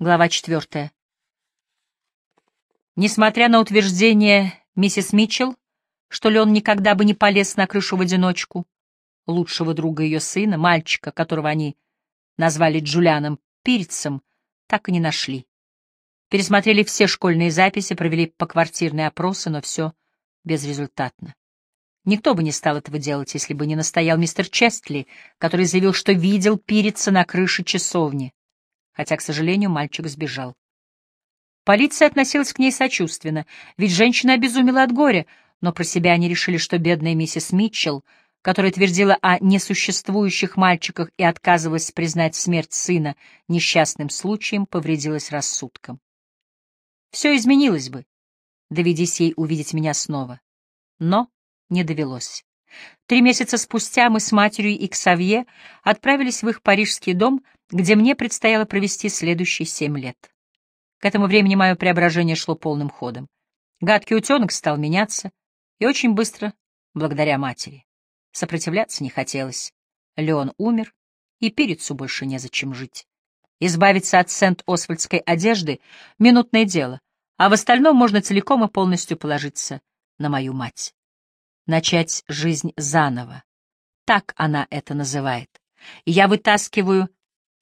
Глава четвертая. Несмотря на утверждение миссис Митчелл, что Леон никогда бы не полез на крышу в одиночку, лучшего друга ее сына, мальчика, которого они назвали Джулианом Пирцем, так и не нашли. Пересмотрели все школьные записи, провели поквартирные опросы, но все безрезультатно. Никто бы не стал этого делать, если бы не настоял мистер Честли, который заявил, что видел Пирица на крыше часовни хотя, к сожалению, мальчик сбежал. Полиция относилась к ней сочувственно, ведь женщина обезумела от горя, но про себя они решили, что бедная миссис Митчелл, которая твердила о несуществующих мальчиках и отказывалась признать смерть сына несчастным случаем, повредилась рассудком. Все изменилось бы, доведись ей увидеть меня снова. Но не довелось. Три месяца спустя мы с матерью и Ксавье отправились в их парижский дом — где мне предстояло провести следующие семь лет. К этому времени мое преображение шло полным ходом. Гадкий утенок стал меняться, и очень быстро, благодаря матери. Сопротивляться не хотелось. Леон умер, и Пирицу больше незачем жить. Избавиться от Сент-Освальдской одежды — минутное дело, а в остальном можно целиком и полностью положиться на мою мать. Начать жизнь заново. Так она это называет. И я вытаскиваю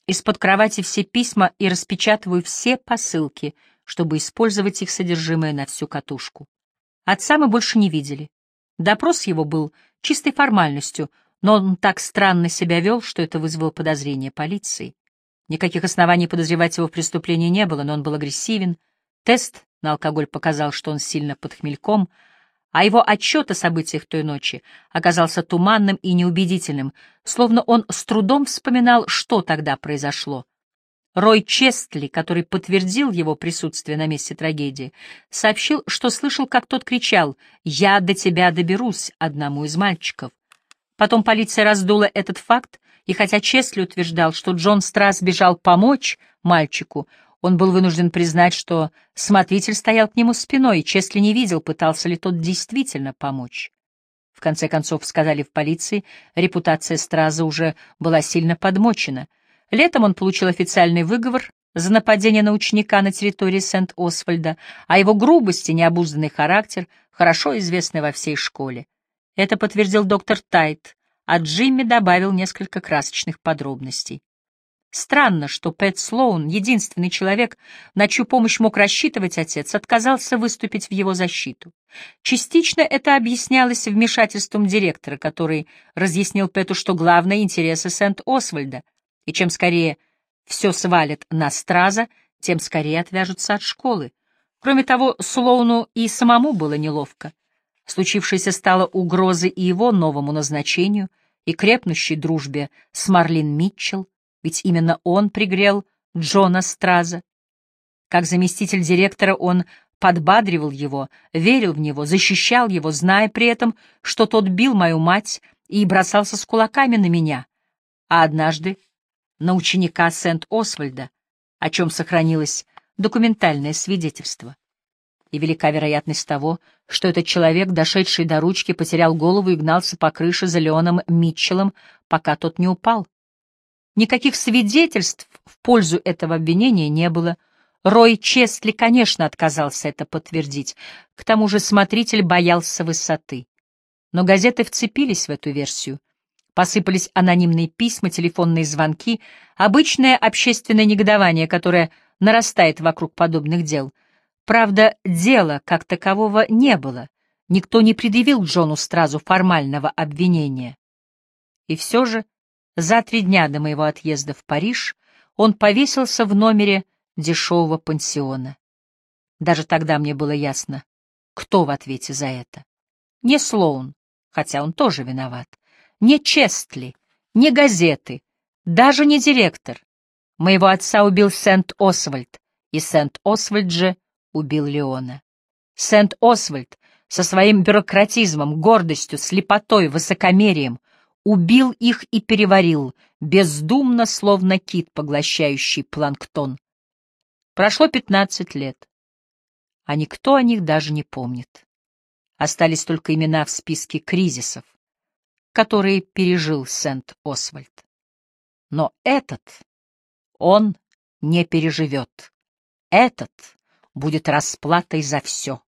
из-под кровати все письма и распечатываю все посылки, чтобы использовать их содержимое на всю катушку. Отца мы больше не видели. Допрос его был чистой формальностью, но он так странно себя вел, что это вызвало подозрение полиции. Никаких оснований подозревать его в преступлении не было, но он был агрессивен. Тест на алкоголь показал, что он сильно под хмельком — а его отчет о событиях той ночи оказался туманным и неубедительным, словно он с трудом вспоминал, что тогда произошло. Рой Честли, который подтвердил его присутствие на месте трагедии, сообщил, что слышал, как тот кричал «Я до тебя доберусь» одному из мальчиков. Потом полиция раздула этот факт, и хотя Честли утверждал, что Джон Страс бежал помочь мальчику, он был вынужден признать, что смотритель стоял к нему спиной, и Чесли не видел, пытался ли тот действительно помочь. В конце концов, сказали в полиции, репутация Страза уже была сильно подмочена. Летом он получил официальный выговор за нападение на ученика на территории Сент-Освальда, а его грубость и необузданный характер хорошо известны во всей школе. Это подтвердил доктор Тайт, а Джимми добавил несколько красочных подробностей. Странно, что Пэт Слоун, единственный человек, на чью помощь мог рассчитывать отец, отказался выступить в его защиту. Частично это объяснялось вмешательством директора, который разъяснил Пэту, что главные интересы Сент-Освальда, и чем скорее все свалят на Страза, тем скорее отвяжутся от школы. Кроме того, Слоуну и самому было неловко. Случившееся стало угрозой и его новому назначению, и крепнущей дружбе с Марлин Митчелл, ведь именно он пригрел Джона Страза. Как заместитель директора он подбадривал его, верил в него, защищал его, зная при этом, что тот бил мою мать и бросался с кулаками на меня, а однажды на ученика Сент-Освальда, о чем сохранилось документальное свидетельство. И велика вероятность того, что этот человек, дошедший до ручки, потерял голову и гнался по крыше за Леоном Митчеллом, пока тот не упал. Никаких свидетельств в пользу этого обвинения не было. Рой Честли, конечно, отказался это подтвердить. К тому же смотритель боялся высоты. Но газеты вцепились в эту версию. Посыпались анонимные письма, телефонные звонки, обычное общественное негодование, которое нарастает вокруг подобных дел. Правда, дела как такового не было. Никто не предъявил Джону Стразу формального обвинения. И все же за три дня до моего отъезда в Париж он повесился в номере дешевого пансиона. Даже тогда мне было ясно, кто в ответе за это. Не Слоун, хотя он тоже виноват, не Честли, не газеты, даже не директор. Моего отца убил Сент-Освальд, и Сент-Освальд же убил Леона. Сент-Освальд со своим бюрократизмом, гордостью, слепотой, высокомерием убил их и переварил, бездумно, словно кит, поглощающий планктон. Прошло пятнадцать лет, а никто о них даже не помнит. Остались только имена в списке кризисов, которые пережил Сент-Освальд. Но этот, он не переживет. Этот будет расплатой за все.